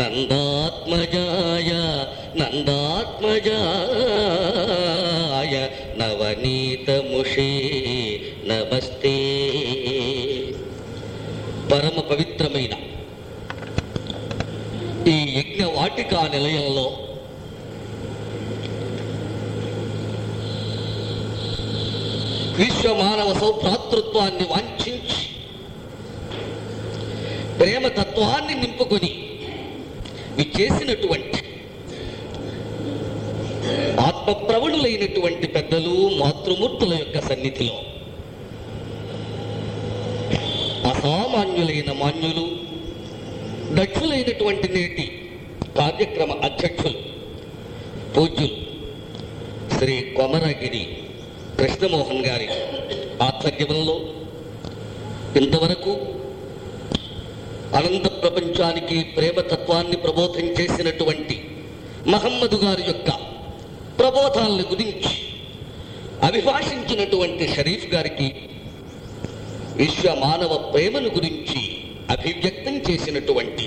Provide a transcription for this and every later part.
నందాత్మజాయ నందాత్మజాయ నవనీతముషే నమస్తే పరమ పవిత్రమైన ఈ యజ్ఞ వాటికా నిలయంలో విశ్వమానవ సౌభ్రాతృత్వాన్ని వాంఛించి ప్రేమ తత్వాన్ని నింపుకొని చేసినటువంటి ఆత్మప్రవణులైనటువంటి పెద్దలు మాతృమూర్తుల యొక్క సన్నిధిలో అసామాన్యులైన మాన్యులు దక్షులైనటువంటి నేటి కార్యక్రమ అధ్యక్షులు పూజ్యులు శ్రీ కొమరగిరి కృష్ణమోహన్ గారి ఆధ్వర్యంలో ఇంతవరకు అనంత ప్రపంచానికి ప్రేమతత్వాన్ని ప్రబోధం చేసినటువంటి మహమ్మదు గారి యొక్క ప్రబోధాలను గురించి అభిభాషించినటువంటి షరీఫ్ గారికి విశ్వ మానవ ప్రేమను గురించి అభివ్యక్తం చేసినటువంటి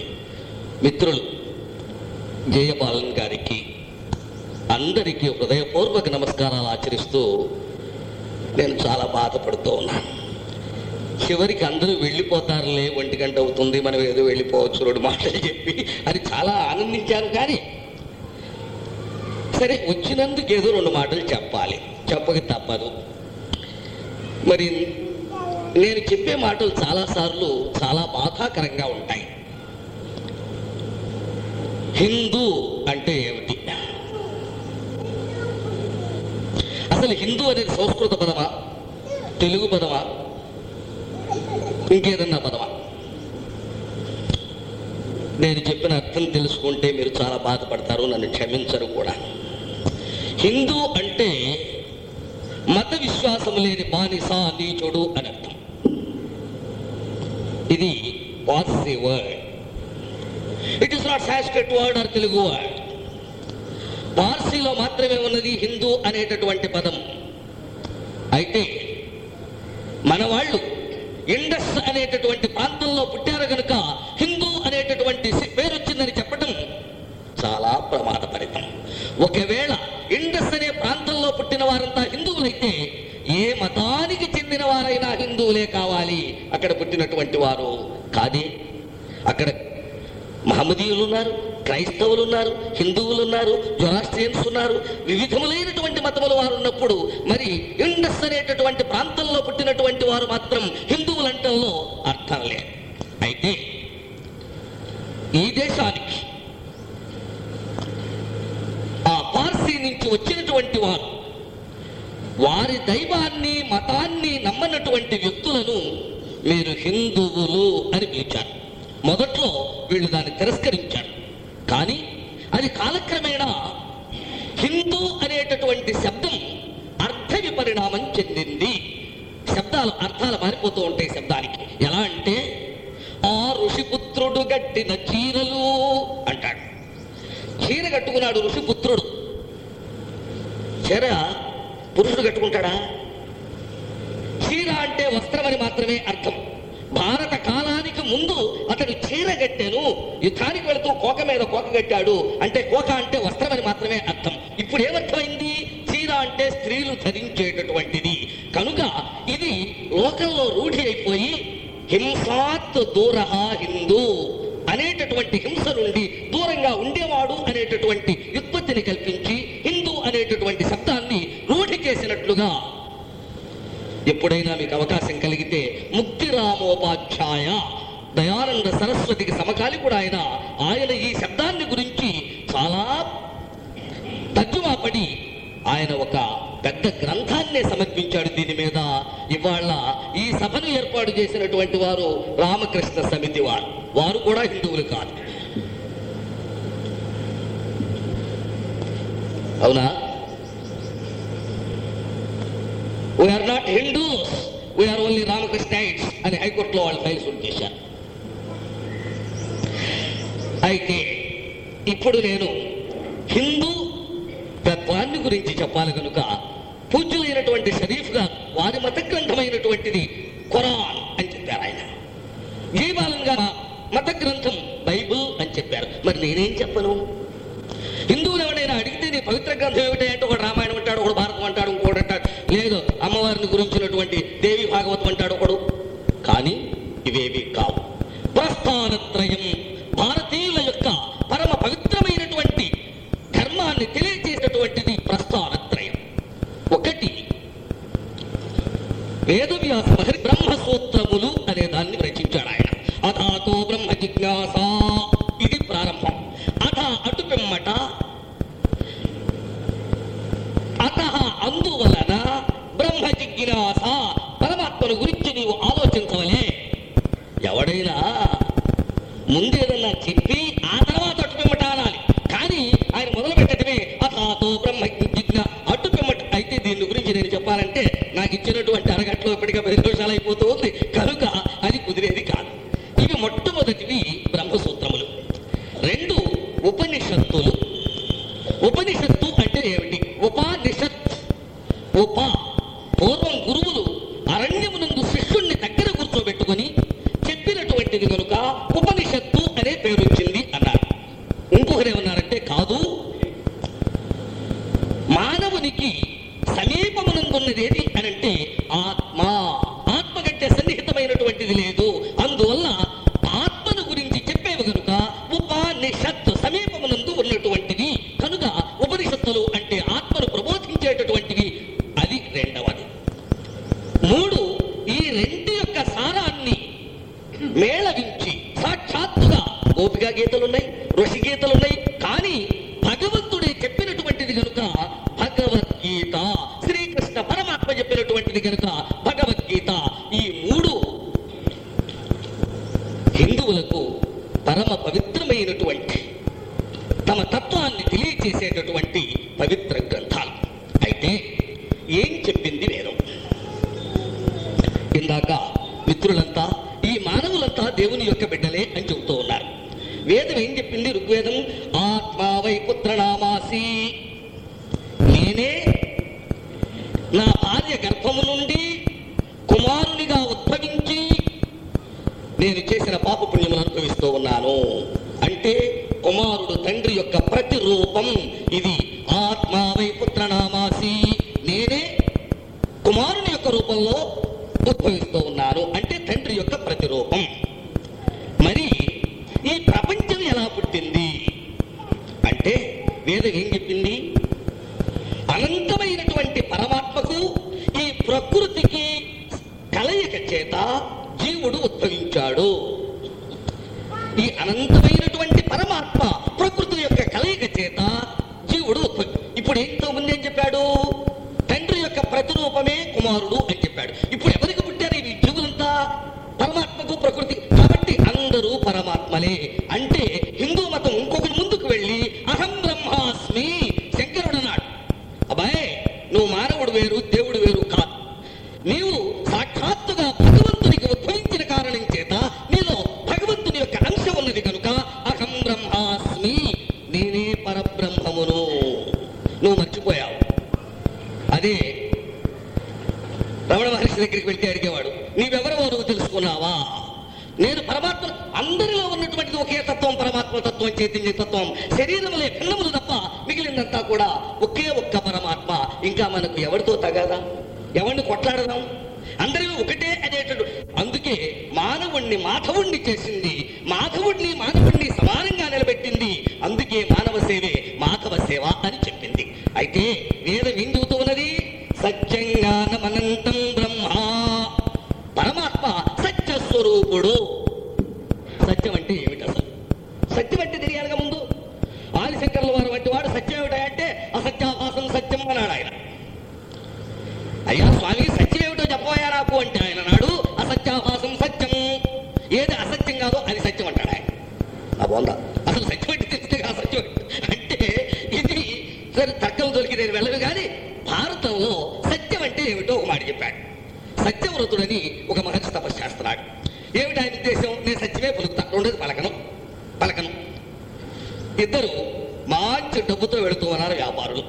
మిత్రులు జయపాలన్ గారికి అందరికీ హృదయపూర్వక నమస్కారాలు ఆచరిస్తూ నేను చాలా బాధపడుతూ ఉన్నాను. చివరికి అందరూ వెళ్ళిపోతారులే ఒంటి గంట అవుతుంది మనం ఏదో వెళ్ళిపోవచ్చు రెండు మాటలు చెప్పి అని చాలా ఆనందించాను కానీ సరే వచ్చినందుకు ఏదో రెండు మాటలు చెప్పాలి. చెప్పక తప్పదు మరి నేను చెప్పే మాటలు చాలాసార్లు చాలా బాధాకరంగా ఉంటాయి. హిందూ అంటే ఏమిటి? అసలు హిందూ అనేది సంస్కృత పదమా? తెలుగు పదమా? ఇంకేదన్నా పదమా? నేను చెప్పిన అర్థం తెలుసుకుంటే మీరు చాలా బాధపడతారు నన్ను క్షమించరు కూడా. హిందూ అంటే మత విశ్వాసం లేని బానిస నీచుడు అని అర్థం. ఇది Parsi word it is not Sanskrit word or Telugu word పార్సీలో మాత్రమే ఉన్నది హిందూ అనేటటువంటి పదం. అయితే మన వాళ్ళు ఇండస్ అనేటటువంటి ప్రాంతంలో పుట్టారు కనుక హిందూ అనేటటువంటి పేరు వచ్చిందని చెప్పడం చాలా ప్రమాదపరితం. ఒకవేళ ఇండస్ అనే ప్రాంతంలో పుట్టిన వారంతా హిందువులైతే ఏ మతానికి చెందిన వారైనా హిందువులే కావాలి. అక్కడ పుట్టినటువంటి వారు కాదే. అక్కడ మహమ్మదీయులు ఉన్నారు క్రైస్తవులు ఉన్నారు హిందువులు ఉన్నారు జొరాస్ట్రియన్స్ ఉన్నారు వివిధములైనటువంటి మతముల వారు ఉన్నప్పుడు మరి ఇండస్ అనేటటువంటి ప్రాంతంలో పుట్టినటువంటి వారు మాత్రం హిందువులంటంలో అర్థం లేదు. అయితే ఈ దేశానికి ఆ పార్సీ నుంచి వచ్చినటువంటి వారు వారి దైవాన్ని మతాన్ని నమ్మనటువంటి వ్యక్తులను మీరు హిందువులు అని పిలిచారు. మొదట్లో వీళ్ళు దాన్ని తిరస్కరించారు. కానీ అది కాలక్రమేణా హిందూ అనేటటువంటి శబ్దం అర్థ విపరిణామం చెందింది. శబ్దాలు అర్థాలు మారిపోతూ ఉంటాయి శబ్దానికి. ఎలా అంటే ఆ ఋషిపుత్రుడు గట్టిన చీరలు అంటాడు. చీర కట్టుకున్నాడు ఋషిపుత్రుడు. చీర పురుషుడు కట్టుకుంటాడా చీర అంటే వస్త్రం అని మాత్రమే అర్థం. భారత కాలానికి ముందు అతడు చీర కట్టాను యుద్ధానికి వెళుతూ కోక మీద కోక కట్టాడు అంటే కోక అంటే వస్త్రం అని మాత్రమే అర్థం. ఇప్పుడు ఏమర్థమైంది? చీర అంటే స్త్రీలు ధరించేటటువంటిది. కనుక ఇది లోకంలో రూఢి అయిపోయి హింసాత్ దూరహ హిందూ అనేటటువంటి హింస నుండి దూరంగా ఉండేవాడు అనేటటువంటి వ్యుత్పత్తిని కల్పించి చేసినట్లుగా ఎప్పుడైనా మీకు అవకాశం కలిగితే ముక్తి రామోపాధ్యాయ దయానంద సరస్వతికి సమకాలికుడు ఆయన. ఆయన ఈ శబ్దాన్ని గురించి చాలా తర్జుమా పడి ఆయన ఒక పెద్ద గ్రంథాన్నే సమర్పించాడు దీని మీద. ఇవాళ ఈ సభను ఏర్పాటు చేసినటువంటి వారు రామకృష్ణ సమితి వారు. వారు కూడా హిందువులు కాదు. అవునా? We are not Hindus we are only Ramakrishnaites అని హైకోర్టులో వాళ్ళు ఫైల్ సూట్ చేశారు. అయితే ఇప్పుడు నేను హిందూ తత్వాన్ని గురించి చెప్పాలి కనుక పూజ్యులైనటువంటి షరీఫ్గా వారి మత గ్రంథమైనటువంటిది ఖురాన్ అని చెప్పారు ఆయన. జీవాలన్ గారు మత గ్రంథం బైబుల్ అని చెప్పారు. మరి నేనేం చెప్పను? హిందువులు ఎవడైనా అడిగితే నీ పవిత్ర గ్రంథం ఏమిటంటే ఒక రామ వాటిని గురించినటువంటి దేవి భాగవతం అంటాడు ఒకడు. కానీ ఇవేవి కావు. ప్రస్థానత్రయం భారతీయుల యొక్క పరమ పవిత్రమైనటువంటి ధర్మాన్ని తెలియజేసేటువంటిది ప్రస్థానత్రయం ఒకటి వేదవ్యాస మహర్ బ్రహ్మ సూత్రములు అనే దాన్ని రచించాడు ఆయన. అథాతో బ్రహ్మ జిజ్ఞాస ఇది ప్రారంభం. అథ అటు పిమ్మట అత అందువలన బ్రహ్మ జిజ్ఞాస పరమాత్మను గురించి నీవు ఆలోచించవలే. ఎవడైనా ముందేదైనా ఇది చైతన్య తత్వం. శరీరం లేకుండా కూడా. అసలు సత్యమైన కృష్ణ అంటే ఇది సరే తక్కువ దొరికి నేను వెళ్ళను కానీ భారతంలో సత్యం అంటే ఏమిటో ఒక మాట చెప్పాడు. సత్యవ్రతుడని ఒక మహర్షి తపస్సు చేస్తున్నాడు. ఏమిటి ఆయన ఉద్దేశం? నేను సత్యమే పలుకుతా రెండోది పలకను. పలకను. ఇద్దరు మంచి డబ్బుతో వెళుతూ ఉన్నారు వ్యాపారులు.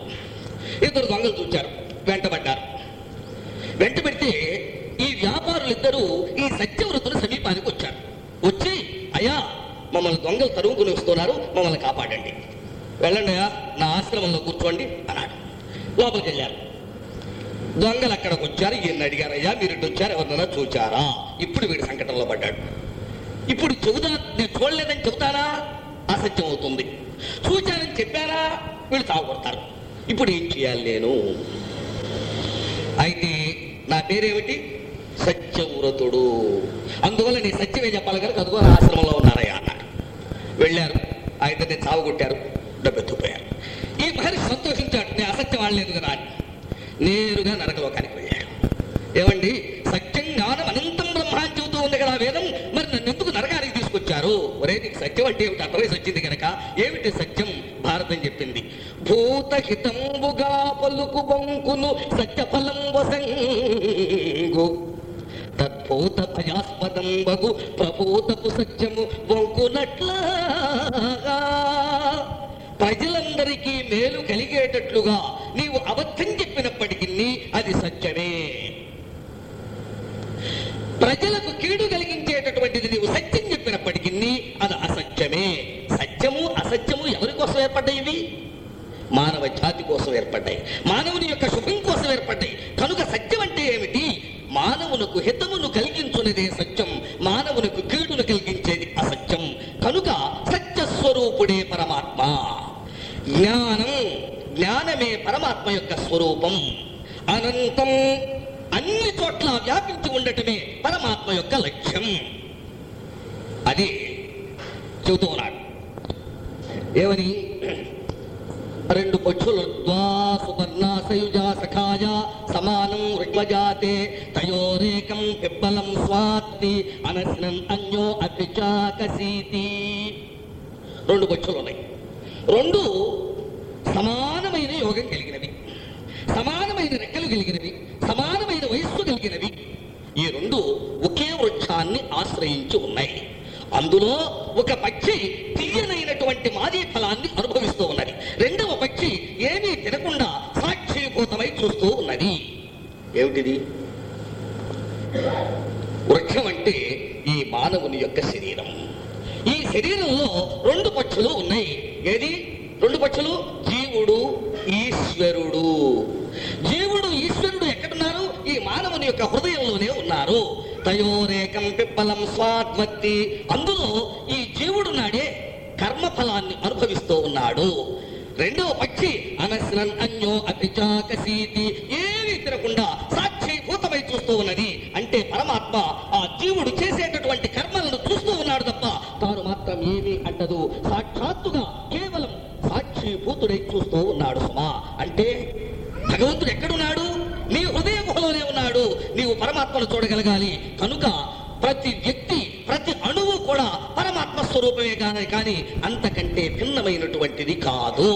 ఇద్దరు దొంగలు చూచారు. వెంటబడ్డారు. వెంట పెడితే ఈ వ్యాపారులిద్దరూ ఈ సత్యవ్రతులు మమ్మల్ని దొంగలు తరువుకుని వస్తున్నారు. మమ్మల్ని కాపాడండి. వెళ్ళండి నా ఆశ్రమంలో కూర్చోండి అన్నాడు. లోపలికి వెళ్ళారు దొంగలు అక్కడికి వచ్చారు. ఈయన అడిగారయ్యా మీరు ఇటు వచ్చారు? ఎవరినైనా చూచారా? ఇప్పుడు వీడు సంకటంలో పడ్డాడు. ఇప్పుడు చెబుతా నేను చూడలేదని చెబుతానా? అసత్యం అవుతుంది. చూచానని చెప్పారా? వీళ్ళు తాగుకొడతారు ఇప్పుడు ఏం చేయాలి నేను? అయితే నా పేరేమిటి? సత్యవ్రతుడు. అందువల్ల నీ సత్యమే చెప్పాలి కనుక అదిగో ఆశ్రమంలో ఉన్నారయ్యా వెళ్ళారు. ఆయనని చావగొట్టారు డబ్బెత్తుపోయారు ఈ మహర్షి సంతోషించాడు నేను అసత్యం ఆడలేదు కదా అని. నేరుగా నరకలోకానికి వెళ్ళాడు. ఏమండి సత్యం జ్ఞానం అనంతం బ్రహ్మ అని చెబుతూ ఉంది కదా వేదం మరి నన్ను ఎందుకు నరకానికి తీసుకొచ్చారు? ఒరే నీకు సత్యం అంటే ఏమిటి? అర్థమైసి వచ్చింది కనుక ఏమిటి సత్యం? భారతం చెప్పింది. భూతహితంబుగా పలుకు బొంకును సత్యఫలం వసంగు. తద్భూత భయాస్పదం బగు ప్రభూతపు సత్యము బొంకునట్లా ప్రజలందరికీ మేలు కలిగేటట్లుగా నీవు అబద్ధం చెప్పినప్పటికీ అది సత్యమే. ప్రజల కీడు కలిగించేటటువంటిది నీవు సత్యం చెప్పినప్పటికీ అది అసత్యమే సత్యము అసత్యము ఎవరి కోసం ఏర్పడ్డాయి ఇవి మానవ జాతి కోసం ఏర్పడ్డాయి మానవుని యొక్క శుభం కోసం ఏర్పడ్డాయి కనుక సత్యం అంటే ఏమిటి మానవునకు హితమును కలిగించున్నదే సత్యం. మానవునకు కీడును కలిగించేది అసత్యం. కనుక సత్య స్వరూపుడే పరమాత్మ. జ్ఞానం జ్ఞానమే పరమాత్మ యొక్క స్వరూపం. అనంతం అన్ని చోట్ల వ్యాపించి ఉండటమే పరమాత్మ యొక్క లక్ష్యం. అది చెబుతూ ఉన్నాడు ఏమని? రెండు పక్షులు ద్వా సువర్ణ సయుజ సమానం ఋగ్వజాతే తయోరేకం పిబ్బలం స్వాత్తి అనశనం అన్యో అభిచాకసీతి రెండు పక్షులు ఉన్నాయి. రెండు సమానమైన యోగం కలిగినవి. సమానమైన రెక్కలు కలిగినవి. సమానమైన వయస్సు కలిగినవి. ఈ రెండు ఒకే వృక్షాన్ని ఆశ్రయించి ఉన్నాయి. అందులో ఒక పక్షి తీయనైనటువంటి మాదీ ఫలాన్ని అనుభవిస్తూ ఉన్నది. రెండవ పక్షి ఏమీ చూస్తూ ఉన్నది. ఏమిటిది? వృక్షం అంటే ఈ మానవుని యొక్క శరీరం. ఈ శరీరంలో రెండు పక్షులు ఉన్నాయి. ఏది? రెండు పక్షులు? జీవుడు ఈశ్వరుడు. జీవుడు ఈశ్వరుడు ఎక్కడున్నారు? ఈ మానవుని యొక్క హృదయంలోనే ఉన్నారు. తయోరేకం పిప్పలం స్వాత్మత్తి అందులో ఈ జీవుడు నాడే కర్మఫలాన్ని అనుభవిస్తూ ఉన్నాడు. రెండవ సాక్షి అనస్నన్ అన్యో అభిచాకసీతి ఏమీ తినకుండా సాక్షిభూతమై చూస్తూ ఉన్నది. అంటే పరమాత్మ ఆ జీవుడు చేసేటటువంటి కర్మలను చూస్తూ ఉన్నాడు తప్ప తాను మాత్రం ఏమీ అంటదు సాక్షాత్తుగా కేవలం సాక్షిభూతుడై చూస్తూ ఉన్నాడు సుమా. అంటే భగవంతుడు ఎక్కడున్నాడు? నీ హృదయ గుహలోనే ఉన్నాడు. నీవు పరమాత్మను చూడగలగాలి. కనుక ప్రతి వ్యక్తి ప్రతి అణువు కూడా పరమాత్మ స్వరూపమే కానీ కానీ అంతకంటే భిన్నమైనటువంటిది కాదు.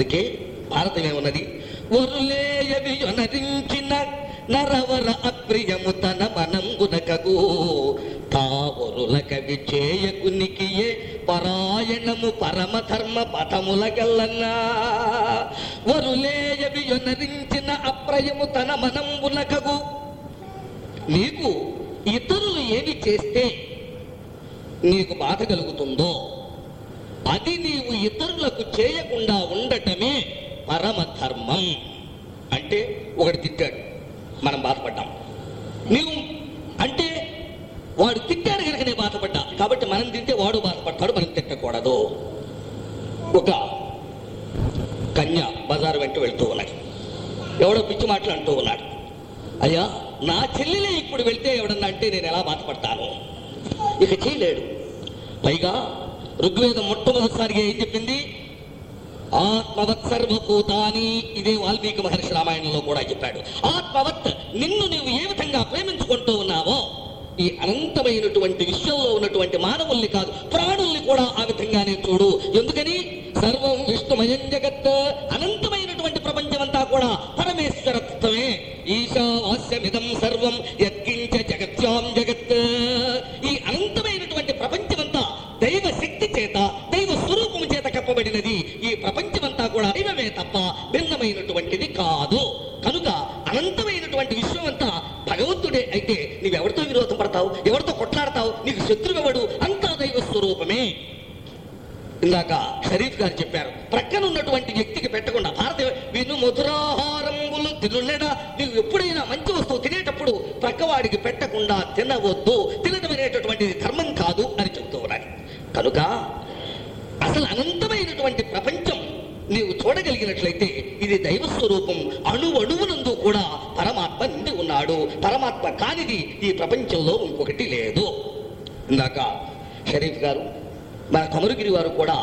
అందుకే భారతం ఏమన్నది వరులేయవి అనరించిన నరవర అప్రియము తన మనంగునకగు. తావరుల కవి చేయకునికియే పరాయణము పరమధర్మ పథముల గల్లన్నా. వరులేయవి అనరించిన అప్రయము తన మనంబునకగు నీకు ఇతరులు ఏమి చేస్తే నీకు బాధ కలుగుతుందో అది నీవు ఇతరులకు చేయకుండా ఉండటమే పరమధర్మం. అంటే ఒకటి తిట్టాడు. మనం బాధపడ్డాం. నీవు అంటే వాడు తిట్టాడు కనుక నేను బాధపడ్డా. కాబట్టి మనం తింటే వాడు బాధపడతాడు మనం తిట్టకూడదు. ఒక కన్య బజారు వెంట వెళ్తూ ఉన్నాడు. ఎవడో పిచ్చి మాటలు అంటూ ఉన్నాడు. అయ్యా నా చెల్లెలే ఇప్పుడు వెళ్తే ఎవడన్నా అంటే నేను ఎలా బాధపడతాను? ఇక చేయలేడు. పైగా ఋగ్వేదం మొట్టమొదటిసారిగా ఏం చెప్పింది? ఆత్మవత్ సర్వభూతాని ఇదే వాల్మీకి మహర్షి రామాయణంలో కూడా చెప్పాడు. ఆత్మవత్ నిన్ను నువ్వు ఏ విధంగా ప్రేమించుకుంటూ ఉన్నావో ఈ అనంతమైనటువంటి విశ్వంలో ఉన్నటువంటి మానవుల్ని కాదు ప్రాణుల్ని కూడా ఆ విధంగానే చూడు. ఎందుకు సర్వం విష్ణుమయం జగత్ అనంతమైనటువంటి ప్రపంచమంతా కూడా పరమేశ్వరత్వమే ఈశావాస్యమిదం సర్వం యత్కించ జగత్యాం జగత్ ఈ అనంతమైనటువంటి ప్రపంచమంతా దైవ శక్తి చేత దైవ స్వరూపము చేత కప్పబడినది ఈ ప్రపంచమంతా కూడా దైవమే తప్ప భిన్నమైనటువంటిది కాదు కనుక అనంతమైనటువంటి విశ్వం అంతా భగవంతుడే అయితే నీవెవరితో విరోధం పడతావు ఎవరితో కొట్లాడతావు నీకు శత్రువెవడు అంతా దైవ స్వరూపమే ఇందాక షరీఫ్ గారు చెప్పారు ప్రక్కన ఉన్నటువంటి వ్యక్తికి పెట్టకుండా భారత విను మధురాహారములు తినులేడా నీవు ఎప్పుడైనా మంచి వస్తువు తినేటప్పుడు ప్రక్కవాడికి పెట్టకుండా తినవద్దు తినడం అనేటటువంటిది ధర్మం కాదు అని చెప్తూ ఉన్నారు కనుక అసలు అనంతమైనటువంటి ప్రపంచం నీవు చూడగలిగినట్లయితే ఇది దైవ అణు అణువునందు కూడా పరమాత్మ నిండి ఉన్నాడు. పరమాత్మ కానిది ఈ ప్రపంచంలో ఇంకొకటి లేదు. ఇందాక షరీఫ్ గారు మన కమరుగిరి వారు కూడా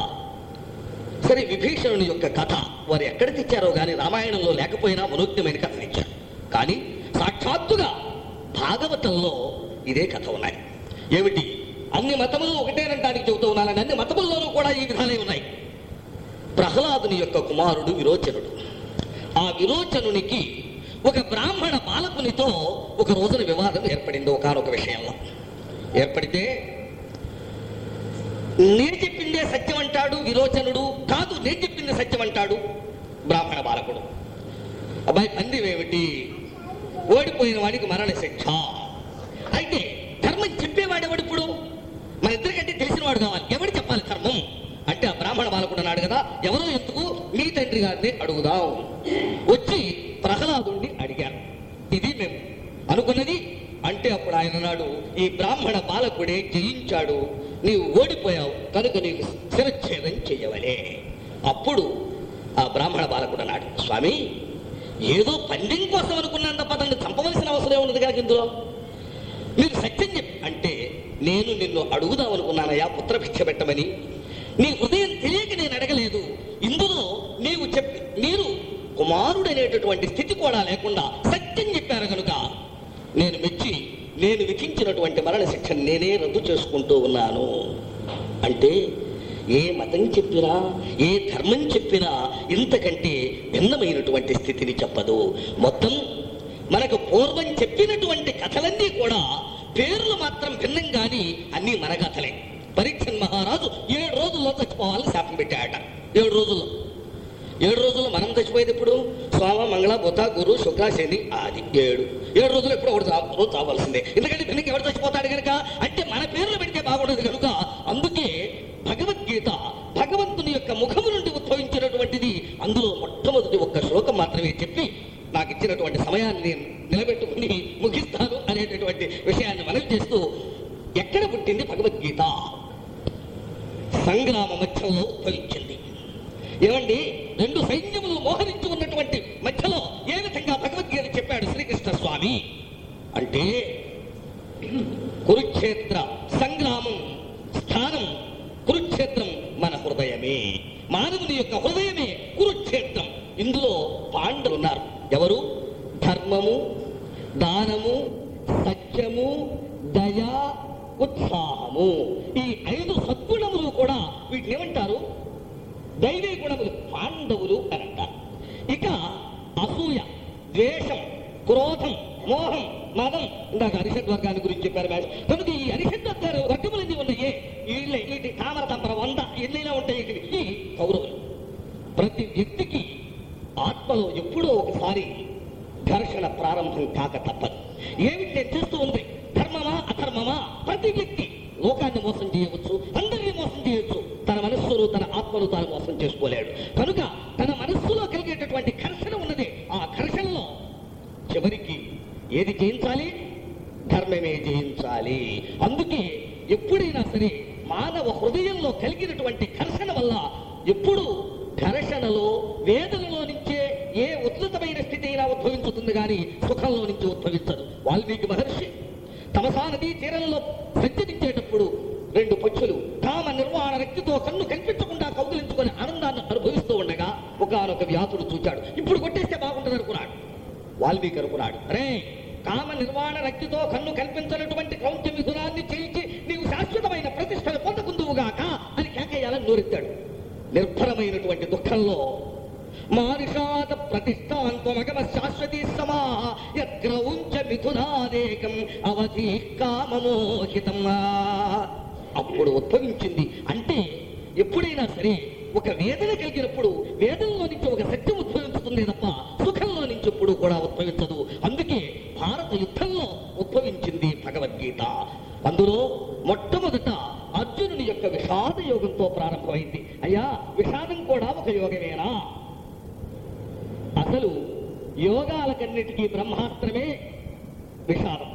సరే విభీషణుని యొక్క కథ వారు ఎక్కడ తెచ్చారో కానీ రామాయణంలో లేకపోయినా మనోజ్ఞమైన కథ తెచ్చారు. కానీ సాక్షాత్తుగా భాగవతంలో ఇదే కథ ఉన్నాయి ఏమిటి? అన్ని మతములు ఒకటేనంటానికి చెబుతూ ఉన్నానని అన్ని మతముల్లోనూ కూడా ఈ విధాలే ఉన్నాయి. ప్రహ్లాదుని యొక్క కుమారుడు విరోచనుడు. ఆ విరోచనునికి ఒక బ్రాహ్మణ బాలకునితో ఒక రోజున వివాదం ఏర్పడింది ఒకనొక విషయంలో. ఏర్పడితే నేను చెప్పిందే సత్యం అంటాడు విరోచనుడు కాదు నేను చెప్పింది సత్యం అంటాడు బ్రాహ్మణ బాలకుడు అబ్బాయి పందెం ఏమిటి ఓడిపోయిన వాడికి మరణ శిక్ష. అయితే ధర్మం చెప్పేవాడెవడు ఇప్పుడు? మన ఇద్దరికంటే తెలిసినవాడు కావాలి. ఎవడు చెప్పాలి ధర్మం? అంటే ఆ బ్రాహ్మణ బాలకుడు అన్నాడు కదా ఎవరో ఎందుకు నీ తండ్రి గారిని అడుగుదాం. వచ్చి ప్రహ్లాదుణ్ణి అడిగారు ఇది మేము అనుకున్నది? అంటే అప్పుడు ఆయన అన్నాడు ఈ బ్రాహ్మణ బాలకుడే జయించాడు. నీవు ఓడిపోయావు కనుక నీకు శిరచ్ఛేదం చెయ్యవలే అప్పుడు ఆ బ్రాహ్మణ బాలకుడు అన్నాడు స్వామి ఏదో పందెం కోసం అనుకున్నంత పదండి చంపవలసిన అవసరం ఉన్నది కాక ఇందులో. మీరు సత్యం చెప్పి అంటే నేను నిన్ను అడుగుదాం అనుకున్నానయ్యా పుత్రభిక్ష పెట్టమని. నీ హృదయం తెలియ నేను అడగలేదు ఇందులో నీవు చెప్పి మీరు కుమారుడు అనేటటువంటి స్థితి కూడా లేకుండా సత్యం చెప్పారు కనుక నేను మెచ్చి నేను విధించినటువంటి మరణ శిక్షను నేనే రద్దు చేసుకుంటూ ఉన్నాను. అంటే ఏ మతం చెప్పినా ఏ ధర్మం చెప్పినా ఇంతకంటే భిన్నమైనటువంటి స్థితిని చెప్పదు. మొత్తం మనకు పూర్వం చెప్పినటువంటి కథలన్నీ కూడా పేర్లు మాత్రం భిన్నం కానీ అన్నీ మన కథలే పరీక్ష మహారాజు ఏడు రోజుల్లో చచ్చిపోవాలని శాపం పెట్టాడట. ఏడు రోజుల్లో. ఏడు రోజులు మనం చచ్చిపోయేది ఇప్పుడు సోమ మంగళ బుధ గురు శుక్ర శని ఆది ఏడు. ఏడు రోజులు ఎప్పుడు ఒకటి రోజు చావాల్సిందే. ఎందుకంటే దీనికి ఎవరు చచ్చిపోతాడు కనుక అంటే మన పేర్లు పెడితే బాగుండదు కనుక అందుకే భగవద్గీత భగవంతుని యొక్క ముఖము నుండి ఉద్భవించినటువంటిది అందులో మొట్టమొదటి ఒక్క శ్లోకం మాత్రమే చెప్పి నాకు ఇచ్చినటువంటి సమయాన్ని నేను నిలబెట్టుకుని ముగిస్తాను అనేటటువంటి విషయాన్ని మనవి చేస్తూ ఎక్కడ పుట్టింది భగవద్గీత సంగ్రామ మధ్యంలో ఉద్భవించింది ఏమండి రెండు సైన్యములు మోహరించి ఉన్నటువంటి మధ్యలో ఏ విధంగా భగవద్గీత చెప్పాడు శ్రీకృష్ణ స్వామి అంటే కురుక్షేత్ర సంగ్రామం స్థానం కురుక్షేత్రం మన హృదయమే మానవుని యొక్క హృదయమే కురుక్షేత్రం ఇందులో పాండవులు ఉన్నారు ఎవరు ధర్మము దానము సత్యము దయ ఉత్సాహము ఈ ఐదు సద్గుణములు కూడా అంటారు. దైవీ గుణములు పాండవులు అని అంటారు. ఇక అసూయ ద్వేషం క్రోధం మోహం మదం ఇందాక అరిషడ్ వర్గాన్ని గురించి చెప్పారు మేడం. కనుక ఈ అరిషడ్ వర్గాలు వర్గములన్నీ ఉన్నాయే? వీళ్ళే వీటి తామర తంపర వంద ఎన్నైనా ఉంటాయి ఇక్కడికి. ఈ కౌరవులు. ప్రతి వ్యక్తికి ఆత్మలో ఎప్పుడో ఒకసారి ఘర్షణ ప్రారంభం కాక తప్పదు. ఏమిటి నేను చేస్తూ ఉంది? ధర్మమా అధర్మమా? ప్రతి వ్యక్తి లోకాన్ని మోసం చేయవచ్చు అందరినీ మోసం చేయొచ్చు తన మనస్సును తన ఆత్మను తాను మోసం చేసుకోలేడు. కనుక తన మనస్సులో కలిగేటటువంటి ఘర్షణ ఉన్నది. ఆ ఘర్షణలో చివరికి ఏది జయించాలి? ధర్మమే జయించాలి. అందుకే ఎప్పుడైనా సరే మానవ హృదయంలో కలిగినటువంటి ఘర్షణ వల్ల ఎప్పుడు ఘర్షణలో వేదనలో నుంచే ఏ ఉద్ధృతమైన స్థితి అయినా ఉద్భవించుతుంది కానీ సుఖంలో నుంచి ఉద్భవించదు. వాల్మీకి మహర్షి తమసా నదీ తీరంలో సంచరించేటప్పుడు రెండు పక్షులు కామ నిర్వాణ రక్తితో కన్ను కనిపించకుండా కౌగిలించుకొని ఆనందాన్ని అనుభవిస్తూ ఉండగా ఒకనొక వ్యాసుడు చూచాడు ఇప్పుడు కొట్టేస్తే బాగుంటుంది అనుకున్నాడు వాల్మీకి అనుకున్నాడు అరే కామ నిర్వాణ రక్తితో కన్ను కల్పించినటువంటి క్రౌంచ మిథునాన్ని చేయించి నీవు శాశ్వతమైన ప్రతిష్టను పొందకుందువుగాక అని కేకయ్యాలని నోరెత్తాడు నిర్భరమైనటువంటి దుఃఖంలో మానుషాద ప్రతిష్టాంతమగమ శాశ్వతీ సమాహ యగ్రౌంచ మిథునాదేకం అవధి కామమోహితమా అప్పుడు ఉద్భవించింది అంటే ఎప్పుడైనా సరే ఒక వేదన కలిగినప్పుడు వేదనలో నుంచి ఒక సత్యం ఉద్భవించుతుంది తప్ప సుఖంలో నుంచి ఎప్పుడు కూడా ఉద్భవించదు అందుకే భారత యుద్ధంలో ఉద్భవించింది భగవద్గీత అందులో మొట్టమొదట అర్జునుని యొక్క ఒక విషాద యోగంతో ప్రారంభమైంది అయ్యా విషాదం కూడా ఒక యోగమేనా అసలు యోగాలకన్నిటికీ బ్రహ్మాస్త్రమే విషాదం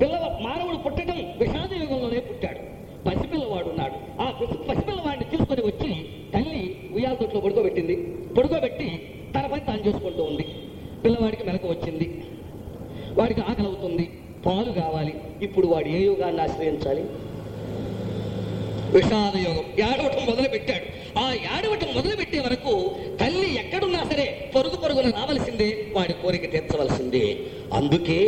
పిల్లవ మానవుడు పుట్టడం విషాద యుగంలోనే పుట్టాడు పసిపిల్లవాడు ఉన్నాడు ఆ పసి- పసిపిల్లవాడిని తీసుకొని వచ్చి తల్లి ఉయ్యాల తొట్లో పడుకోబెట్టింది. పడుకోబెట్టి తన పని తాను చూసుకుంటూ ఉంది. పిల్లవాడికి మెలకు వచ్చింది. వాడికి ఆకలి అవుతుంది పాలు కావాలి. ఇప్పుడు వాడు ఏ యోగాన్ని ఆశ్రయించాలి? విషాద యోగం. ఏడవటం మొదలు పెట్టాడు ఆ ఏడవటం మొదలు పెట్టే వరకు తల్లి ఎక్కడున్నా సరే పొరుగు పొరుగున రావలసిందే వాడి కోరిక తీర్చవలసిందే. అందుకే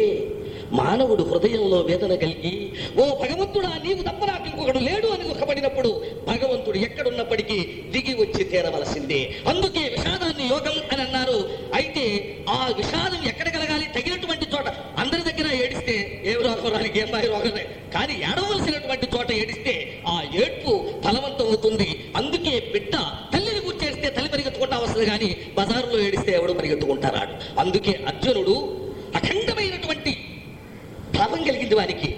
మానవుడు హృదయంలో వేదన కలిగి ఓ భగవంతుడా నీవు తప్ప నాకు ఇంకొకడు లేడు అని దుఃఖపడినప్పుడు భగవంతుడు ఎక్కడున్నప్పటికీ దిగి వచ్చి తీరవలసిందే అందుకే విషాదాన్ని యోగం అని అన్నారు అయితే ఆ విషాదం ఎక్కడ కలగాలి తగినటువంటి చోట అందరి దగ్గర ఏడిస్తే ఏ రోగం రానికి ఏం మాయ రోగం రాదు. కానీ ఏడవలసినటువంటి చోట ఏడిస్తే ఆ ఏడ్పు ఫలవంతం అవుతుంది అందుకే బిడ్డ తల్లిని కూర్చేస్తే తల్లి పరిగెత్తుకుంటా వస్తుంది కానీ బజారులో ఏడిస్తే ఎవడు పరిగెత్తుకుంటారాడు అందుకే అర్జునుడు అఖండమైనటువంటి తాపం కలిగింది వారికి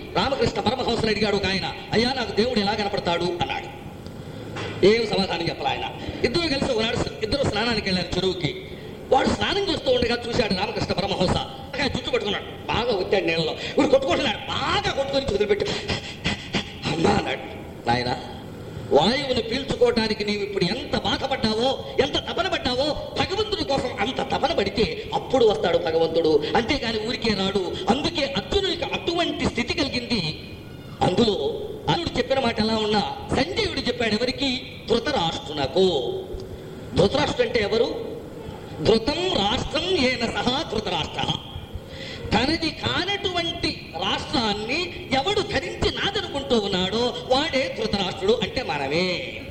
రామకృష్ణ పరమహంసలు అడిగాడు ఒక ఆయన అయ్యా నాకు దేవుడు ఎలా కనపడతాడు? అన్నాడు. ఏం సమాధానం చెప్పాలి ఆయన. ఇద్దరు కలిసి ఒకనాడు ఇద్దరు స్నానానికి వెళ్ళారు చెరువుకి. వాడు స్నానం చేస్తూ ఉండగా చూశాడు రామకృష్ణ పరమహంస. అక్కడ జుట్టు పట్టుకున్నాడు. బాగా వచ్చాడు నీళ్ళలో. వీడు కొట్టుకుంటున్నాడు. బాగా కొట్టుకొని వదిలిపెట్టి అమ్మా అన్నాడు. నాయన వాయువును పీల్చుకోవడానికి నీవు ఇప్పుడు ఎంత బాధపడ్డావో ఎంత తపన పడ్డావో భగవంతుడి కోసం అంత తపన పడితే అప్పుడు వస్తాడు భగవంతుడు. అంతేగాని ఊరికే రాడు అందుకే అర్జునుడికి అటువంటి స్థితి కలిగింది అందులో అర్జునుడు చెప్పిన మాట ఎలా ఉన్నా సంజయుడు చెప్పాడు ఎవరికి ధృతరాష్ట్రునకు ధృతరాష్ట్రుడు అంటే ఎవరు? ధృతం రాష్ట్రం ఏన సహా ధృతరాష్ట్ర. తనది కానటువంటి రాష్ట్రాన్ని ఎవడు ధరించి నాదనుకుంటూ ఉన్నాడో వాడే ధృతరాష్ట్రుడు అంటే మనమే.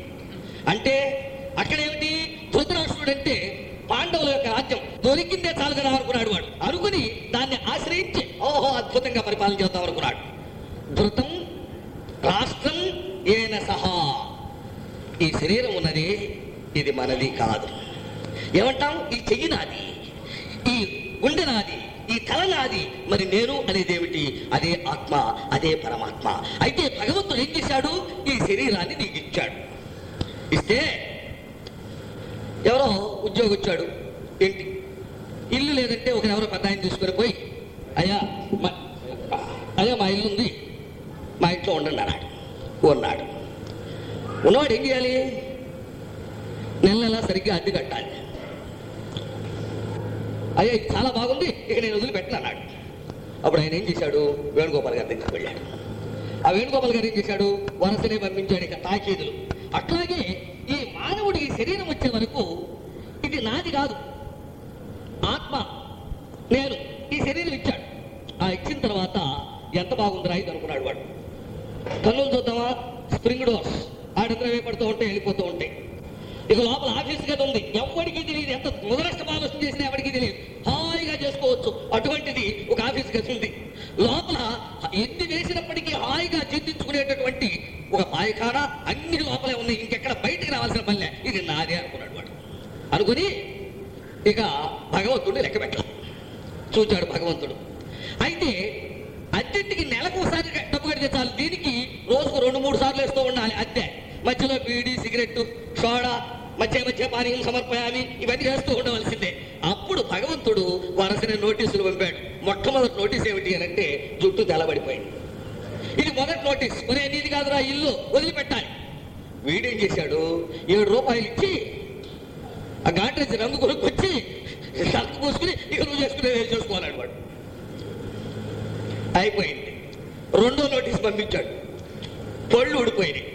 అంటే అక్కడేమిటి? ధృతరాష్ట్రుడు అంటే పాండవుల యొక్క రాజ్యం. దొరికిందే చాలు కదా అనుకున్నాడు వాడు. అనుకుని దాన్ని ఆశ్రయించి ఓహో అద్భుతంగా పరిపాలన చేద్దాం అనుకున్నాడు. ధృతం రాష్ట్రం ఏన సహా. ఈ శరీరం ఇది మనది కాదు. ఏమంటాం ఈ చెయ్యి నాది ఈ గుండె నాది ఈ తల నాది. మరి నేను అనేది ఏమిటి? అదే ఆత్మ అదే పరమాత్మ. అయితే భగవంతుడు ఏం చేశాడు? ఈ శరీరాన్ని నీకు ఇచ్చాడు ఇస్తే ఎవరో ఉద్యోగం ఇచ్చాడు ఏంటి? ఇల్లు లేదంటే ఒక ఎవరో పెద్ద ఆయన తీసుకొని పోయి అయ్యా అయ్యా మా ఇల్లు ఉంది. మా ఇంట్లో ఉండండి అన్నాడు ఉన్నాడు. ఉన్నవాడు ఏం చేయాలి? నెల నెల సరిగ్గా అద్దె కట్టాలి. అయ్యా ఇది చాలా బాగుంది. ఇక నేను వదిలిపెట్టను అన్నాడు. అప్పుడు ఆయన ఏం చేశాడు? వేణుగోపాల్ గారి దగ్గరికి వెళ్ళాడు. ఆ వేణుగోపాల్ గారు ఏం చేశాడు? వరసనే పంపించాడు ఇక తాకీదులు. అట్లాగే ఈ మానవుడి శరీరం వచ్చే వరకు ఇది నాది కాదు. ఆత్మ నేను ఈ శరీరం ఇచ్చాడు. ఆ ఇచ్చిన తర్వాత ఎంత బాగుందిరా ఇది అనుకున్నాడు వాడు. కన్నులు చూద్దామా? Spring doors. ఆడంతరం పడుతూ ఉంటే వెళ్ళిపోతూ ఇక లోపల ఆఫీస్ గది ఉంది. ఎవరికి తెలియదు. ఎంత ముదరష్ట ఆలోచన చేసినా ఎవరికి తెలియదు. హాయిగా చేసుకోవచ్చు. అటువంటిది ఒక ఆఫీస్ గది ఉంది. లోపల ఎన్ని వేసినప్పటికీ హాయిగా చింతించుకునేటటువంటి ఒక పాయఖానా అన్ని లోపలే ఉన్నాయి. ఇంకెక్కడ బయటికి రావాల్సిన పనిలే ఇది నాదే అనుకున్నాడు వాడు. అనుకుని ఇక భగవంతుడిని లెక్క పెట్టాలి చూచాడు భగవంతుడు. మధ్య మధ్య పానీయం సమర్పయామి. ఇవన్నీ చేస్తూ ఉండవలసిందే. అప్పుడు భగవంతుడు వరసనే నోటీసులు పంపాడు. మొట్టమొదటి నోటీస్ ఏమిటి అని అంటే జుట్టు తెల్లబడిపోయింది. ఇది మొదటి నోటీస్. ఒరే నీది కాదురా ఇల్లు వదిలిపెట్టాలి. వీడేం చేశాడు? ఏడు రూపాయలు ఇచ్చి ఆ గాడ్రేజ్ రంగు కొనుక్కొచ్చి తలకు పోసుకుని ఇక నువ్వు చేసుకునే చేసుకోవాలన్నాడు వాడు. అయిపోయింది. రెండో నోటీస్ పంపించాడు. పళ్ళు ఊడిపోయినాయి.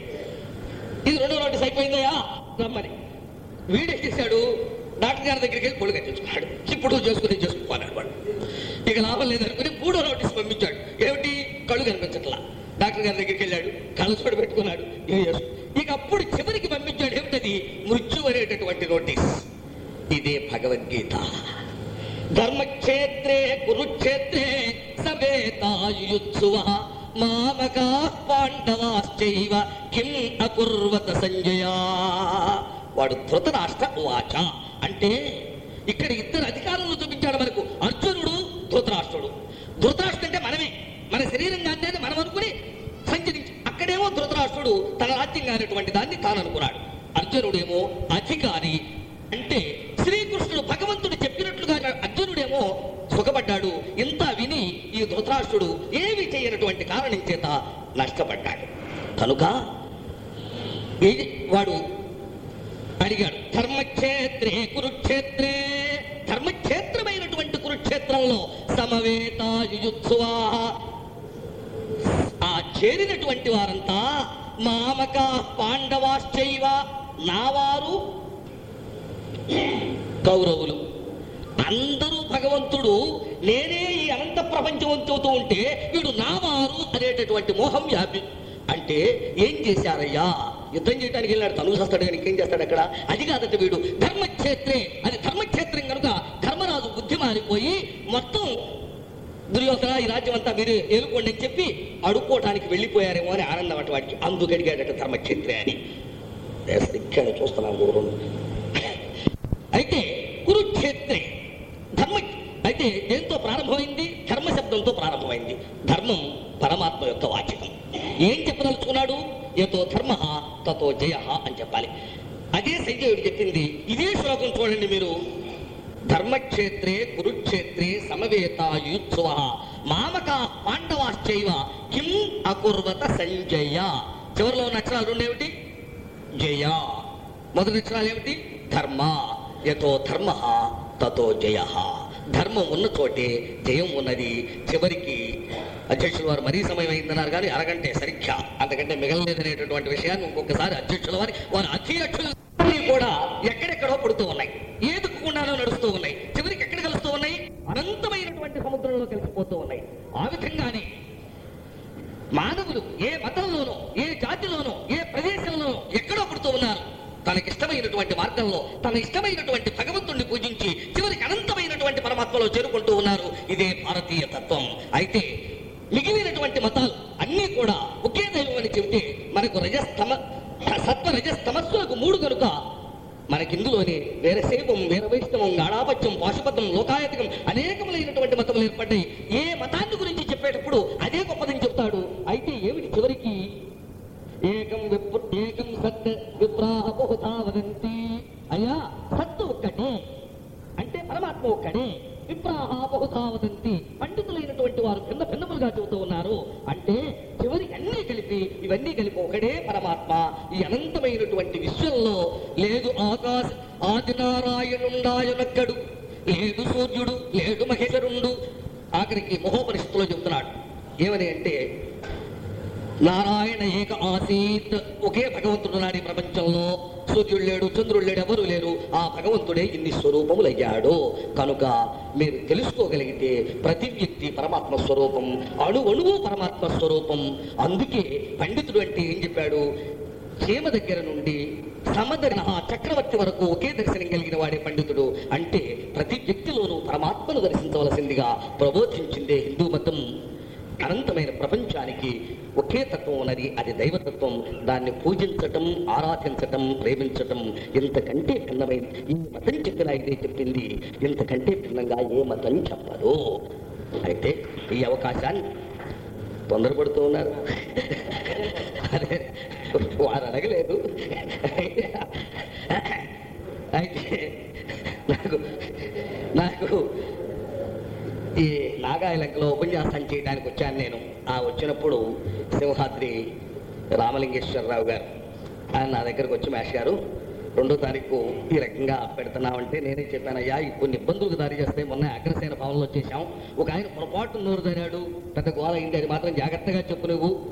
ఇది రెండో నోటీస్ అయిపోయిందయా రమ్మని. వీడేం చేశాడు? డాక్టర్ గారి దగ్గరికి వెళ్ళి కొడుకు కట్టించుకున్నాడు. ఇప్పుడు నువ్వు చేసుకుని చేసుకోవాలన్నాడు వాడు ఇక లాభం లేదనుకుని మూడో నోటీస్ పంపించాడు ఏమిటి కళ్ళు కనిపించట్లా డాక్టర్ గారి దగ్గరికి వెళ్ళాడు కళ్ళు చూడ పెట్టుకున్నాడు ఇది చేసుకు ఇక అప్పుడు చివరికి పంపించాడు ఏమిటది మృత్యు అనేటటువంటి నోటీస్ ఇదే భగవద్గీత ధర్మక్షేత్రే కురుక్షేత్రే సవేతాయుత్సువ మామకా పాండవాశ్చైవ కిం అకుర్వత సంజయ వాడు ధృతరాష్ట్ర వాచ అంటే ఇక్కడ ఇద్దరు అధికారులను చూపించాడు మనకు అర్జునుడు ధృతరాష్ట్రుడు ధృతరాష్ట్రుడు అంటే మనమే మన శరీరం కాదే మనం అనుకుని సంచరించి అక్కడేమో ధృతరాష్ట్రుడు ధృతరాష్ట్రుడు తన రాజ్యం కానటువంటి దాన్ని తాను అనుకున్నాడు అర్జునుడేమో అధికారి అంటే శ్రీకృష్ణుడు భగవంతుడు చెప్పినట్లుగా అర్జునుడేమో సుఖపడ్డాడు ఇంత విని ఈ ధృతరాష్ట్రుడు ఏమి చేయనటువంటి కారణం చేత నష్టపడ్డాడు. కనుక ఇది వాడు అడిగాడు ధర్మక్షేత్రే కురుక్షేత్రే ధర్మక్షేత్రమైనటువంటి కురుక్షేత్రంలో సమవేత సమవేతాయుత్సువా ఆ చేరినటువంటి వారంతా మామక పాండవాశ్చైవ నావారు కౌరవులు. అందరూ భగవంతుడు నేనే ఈ అనంత ప్రపంచం చదువుతూ ఉంటే వీడు నావారు అనేటటువంటి మోహం వ్యాపి అంటే ఏం చేశారయ్యా? యుద్ధం చేయడానికి వెళ్ళాడు తను చేస్తాడు కానీ ఇంకేం చేస్తాడు అక్కడ? అది కాదట వీడు. ధర్మక్షేత్రే. అది ధర్మక్షేత్రం కనుక ధర్మరాజు బుద్ధి మారిపోయి మొత్తం దుర్యోధన ఈ రాజ్యం అంతా మీరు ఏలుకోండి అని చెప్పి అడుక్కోవటానికి వెళ్ళిపోయారేమో అని ఆనందం అటు వాడికి. అందుకు అడిగాడట ధర్మక్షేత్రే అని. ఇక్కడ చూస్తున్నాను దూరం అయితే కురుక్షేత్రే. ధర్మ అయితే ప్రారంభమైంది ధర్మ శబ్దంతో ప్రారంభమైంది ధర్మం పరమాత్మ యొక్క వాచకం ఏం చెప్పదలుచుకున్నాడు? యతో ధర్మ తతో జయ అని చెప్పాలి. అదే సంజయుడు చెప్పింది ఇదే శ్లోకం చూడండి మీరు. ధర్మక్షేత్రే కురుక్షేత్రే సమవేత యుత్సవ మామక పాండవాశ్చైవ కిం అకుర్వత సంజయ. చివరిలో ఉన్న అక్షరాలు రెండేమిటి జయ. మొదటి అక్షరాలు ఏమిటి? ధర్మ. యతో ధర్మ తతో జయ. ధర్మం ఉన్న చోటే జయం ఉన్నది. చివరికి అధ్యక్షుల వారు మరీ సమయం అయిందన్నారు కానీ అరగంటే సరిగ్గా. అంతకంటే మిగలలేదనేటటువంటి విషయాన్ని ఇంకొకసారి అధ్యక్షుల వారి వారి అధ్యక్షులు కూడా ఎక్కడెక్కడో పడుతూ ఉన్నాయి. ఏదుకుండానో నడుస్తూ ఉన్నాయి. చివరికి ఎక్కడ కలుస్తూ ఉన్నాయి? అనంతమైనటువంటి సముద్రంలో కలిసిపోతూ ఉన్నాయి. ఆ విధంగానే మానవులు ఏ మతంలోనో ఏ జాతిలోనో ఏ ప్రదేశంలోనో ఎక్కడో పుడుతూ ఉన్నారు. తనకిష్టమైనటువంటి మార్గంలో తన ఇష్టమైనటువంటి భగవంతుణ్ణి పూజించి చివరికి అనంతమైనటువంటి పరమాత్మలో చేరుకుంటూ ఉన్నారు. ఇదే భారతీయ తత్వం. అయితే మిగిలినటువంటి మతాలు అన్నీ కూడా ఒకే దైవం అని చెబితే మనకు రజస్తమ సత్వ రజస్తమస్సులకు మూడు కనుక మనకిందులోనే వేరే శైవం వేర వైష్ణవం గాఢాపత్యం పాశుపతం లోకాయతకం అనేకములైనటువంటి మతములు ఏర్పడ్డాయి. ఏ మతాన్ని గురించి చెప్పేటప్పుడు అదే గొప్పదని చెప్తాడు అయితే ఏమిటి చివరికి ఏకం విప్ర ఏకం సత్ విప్రాహ బహుధా వదంతి అయ్యా సత్తు ఒక్కటే అంటే పరమాత్మ ఒక్కడే విప్రాహ బహుధా వదంతి పండితులైనటువంటి వారు భిన్న భిన్నములుగా చెబుతూ ఉన్నారు అంటే చివరికి అన్నీ కలిపి ఇవన్నీ కలిపి ఒకడే పరమాత్మ ఈ అనంతమైనటువంటి విశ్వంలో లేదు ఆకాశ ఆదినారాయణుండాయనక్కడు లేదు సూర్యుడు లేదు మహేశ్వరుండు ఆఖరికి మహోపనిషత్తులో చెబుతున్నాడు ఏమని అంటే నారాయణ ఏక ఆసీత్ ఒకే భగవంతుడు నాడు ఈ ప్రపంచంలో సూర్యుడు లేడు చంద్రుడు లేడు ఎవరు లేరు. ఆ భగవంతుడే ఇన్ని స్వరూపములయ్యాడు. కనుక మీరు తెలుసుకోగలిగితే ప్రతి వ్యక్తి పరమాత్మ స్వరూపం అణు అణువు పరమాత్మ స్వరూపం. అందుకే పండితుడు అంటే ఏం చెప్పాడు? క్షేమ దగ్గర నుండి సమదరిన ఆ చక్రవర్తి వరకు ఒకే దర్శనం కలిగిన వాడే పండితుడు. అంటే ప్రతి వ్యక్తిలోనూ పరమాత్మను దర్శించవలసిందిగా ప్రబోధించిందే హిందూ మతం. అనంతమైన ప్రపంచానికి ఒకే తత్వం ఉన్నది అది దైవతత్వం. దాన్ని పూజించటం ఆరాధించటం ప్రేమించటం ఇంతకంటే భిన్నమైన ఈ మతం చెప్పిన ఇదే చెప్పింది ఇంతకంటే భిన్నంగా ఏ మతం చెప్పదు. అయితే ఈ అవకాశాన్ని తొందరపడుతూ ఉన్నారు. అదే వారు అడగలేదు. అయితే నాకు నాకు ఈ నాగాయలంకలో ఉపన్యాసం చేయడానికి వచ్చాను నేను. ఆ వచ్చినప్పుడు సింహాద్రి రామలింగేశ్వరరావు గారు ఆయన నా దగ్గరకు వచ్చి మేష్ గారు రెండో తారీఖు ఈ రకంగా పెడుతున్నామంటే నేనే చెప్పాను అయ్యా కొన్ని ఇబ్బందులకు దారి చేస్తే మొన్న అగ్రసేన భవన్లో వచ్చేసాం. ఒక ఆయన పొరపాటు నోరు దారాడు పెద్ద గోల అయింది అది మాత్రం జాగ్రత్తగా చెప్పు నువ్వు.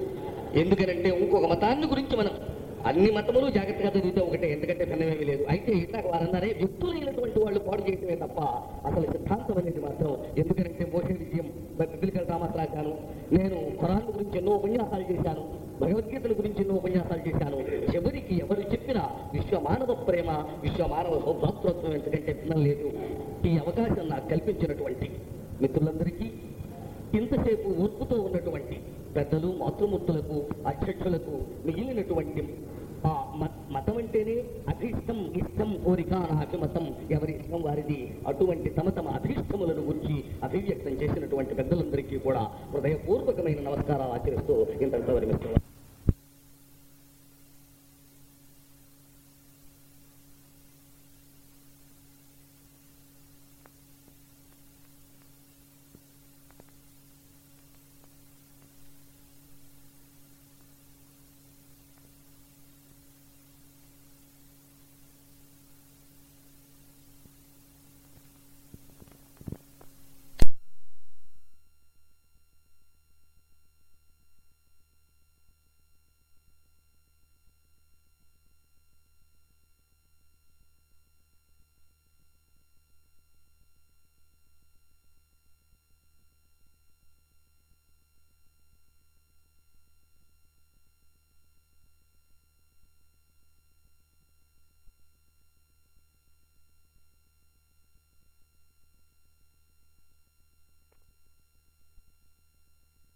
ఎందుకనంటే ఇంకొక మతాన్ని గురించి మనం అన్ని మతములు జాగ్రత్తగా చదివితే ఒకటే ఎందుకంటే భిన్నమేమీ లేదు. అయితే ఇట్లాగ వ్యక్తులు వ్యక్తులైనటువంటి వాళ్ళు పాడు చేయటమే తప్ప అసలు సిద్ధాంతం అనేది మాత్రం ఎందుకంటే మోసే విజయం బిల్కల్ థామస్ రాశాను నేను ఖురాన్ గురించి ఎన్నో ఉపన్యాసాలు చేశాను భగవద్గీతల గురించి ఎన్నో ఉపన్యాసాలు చేశాను. చివరికి ఎవరు చెప్పినా విశ్వ మానవ ప్రేమ విశ్వ మానవ సౌభ్రాతృత్వం ఎందుకంటే భిన్నం లేదు. ఈ అవకాశం నాకు కల్పించినటువంటి మిత్రులందరికీ ఇంతసేపు ఓర్పుతో ఉన్నటువంటి పెద్దలు మాతృమూర్తులకు అధ్యక్షులకు మిగిలినటువంటి ఆ మతం అంటేనే అభీష్టం ఇష్టం కోరిక నా అభిమతం ఎవరి ఇష్టం వారిది అటువంటి తమ తమ అధిష్టములను గురించి అభివ్యక్తం చేసినటువంటి పెద్దలందరికీ కూడా హృదయపూర్వకమైన నమస్కారాలు ఆచరిస్తూ ఇంతటితో